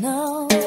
know.